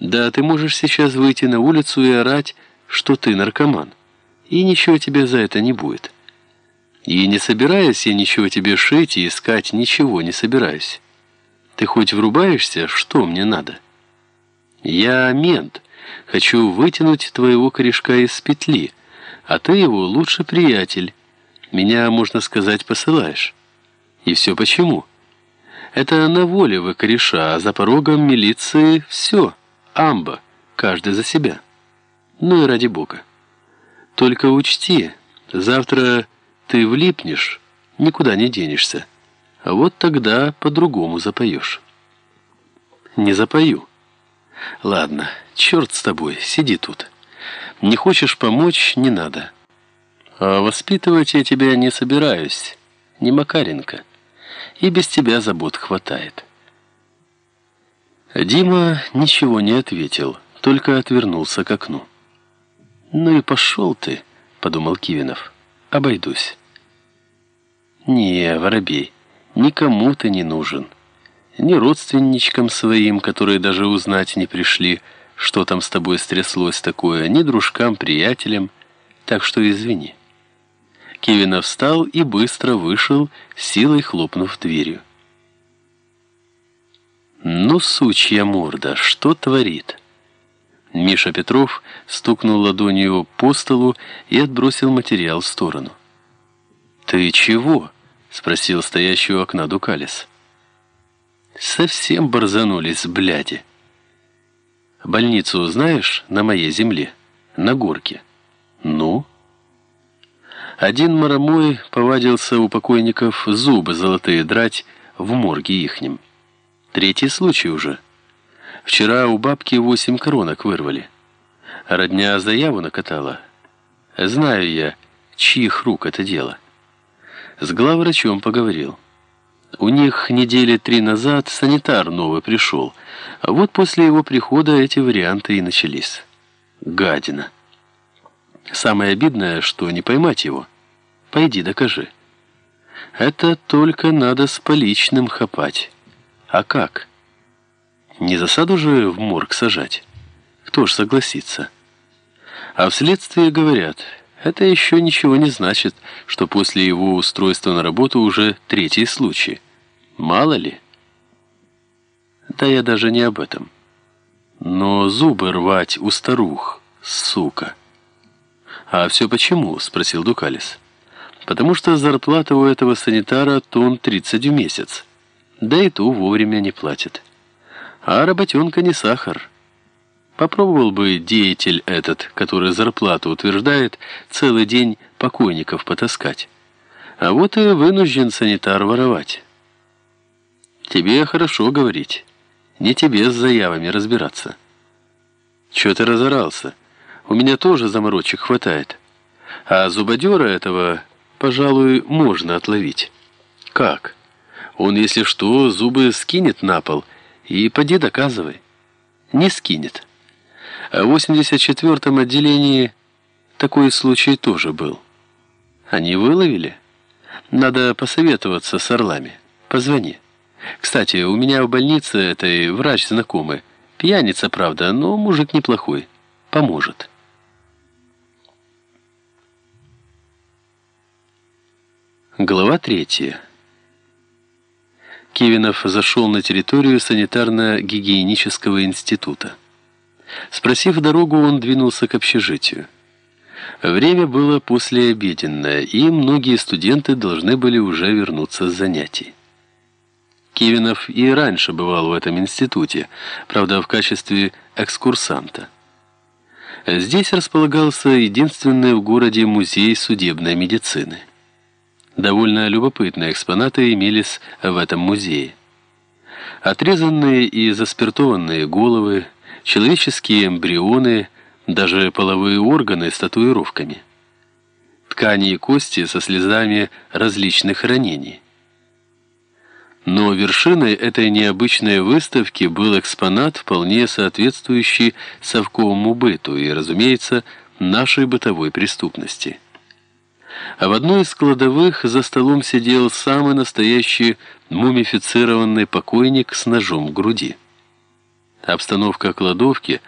Да, ты можешь сейчас выйти на улицу и орать, что ты наркоман. И ничего тебе за это не будет. И не собираюсь я ничего тебе шить и искать, ничего не собираюсь. Ты хоть врубаешься, что мне надо? Я мент, хочу вытянуть твоего корешка из петли, а ты его лучший приятель. Меня, можно сказать, посылаешь. И все почему? Это на воле вы кореша, а за порогом милиции все, амба, каждый за себя. Ну и ради бога. Только учти, завтра ты влипнешь, никуда не денешься. А вот тогда по-другому запоешь. Не запою. Ладно, черт с тобой, сиди тут. Не хочешь помочь, не надо. А воспитывать я тебя не собираюсь, не Макаренко. И без тебя забот хватает. Дима ничего не ответил, только отвернулся к окну. «Ну и пошел ты», — подумал Кивинов. «Обойдусь». «Не, Воробей, никому ты не нужен. Ни родственничкам своим, которые даже узнать не пришли, что там с тобой стряслось такое, ни дружкам-приятелям, так что извини». Кивинов встал и быстро вышел, силой хлопнув дверью. «Ну, сучья морда, что творит?» Миша Петров стукнул ладонью по столу и отбросил материал в сторону. «Ты чего?» — спросил стоящий окна Дукалис. «Совсем борзанулись, бляди. Больницу знаешь на моей земле? На горке. Ну?» Один марамой повадился у покойников зубы золотые драть в морге ихнем. Третий случай уже. Вчера у бабки восемь коронок вырвали. Родня заяву накатала. Знаю я, чьих рук это дело. С главврачом поговорил. У них недели три назад санитар новый пришел, а вот после его прихода эти варианты и начались. Гадина. Самое обидное, что не поймать его. Пойди докажи. Это только надо с поличным хапать. А как? Не засаду же в морг сажать. Кто ж согласится? А вследствие говорят, это еще ничего не значит, что после его устройства на работу уже третий случай. Мало ли? Да я даже не об этом. Но зубы рвать у старух, сука. А все почему? Спросил Дукалис. Потому что зарплата у этого санитара тон 30 в месяц. Да и ту вовремя не платит. А работенка не сахар. Попробовал бы деятель этот, который зарплату утверждает, целый день покойников потаскать. А вот и вынужден санитар воровать. Тебе хорошо говорить. Не тебе с заявами разбираться. Чего ты разорался? У меня тоже заморочек хватает. А зубодера этого, пожалуй, можно отловить. Как? Он, если что, зубы скинет на пол – и поди доказывай. Не скинет. А в 84-м отделении такой случай тоже был. Они выловили? Надо посоветоваться с орлами. Позвони. Кстати, у меня в больнице этой врач знакомый. Пьяница, правда, но мужик неплохой. Поможет. Глава третья. Кивинов зашел на территорию санитарно-гигиенического института. Спросив дорогу, он двинулся к общежитию. Время было послеобеденное, и многие студенты должны были уже вернуться с занятий. Кивинов и раньше бывал в этом институте, правда, в качестве экскурсанта. Здесь располагался единственный в городе музей судебной медицины. Довольно любопытные экспонаты имелись в этом музее. Отрезанные и заспиртованные головы, человеческие эмбрионы, даже половые органы с татуировками. Ткани и кости со слезами различных ранений. Но вершиной этой необычной выставки был экспонат, вполне соответствующий совковому быту и, разумеется, нашей бытовой преступности а в одной из кладовых за столом сидел самый настоящий мумифицированный покойник с ножом в груди. Обстановка кладовки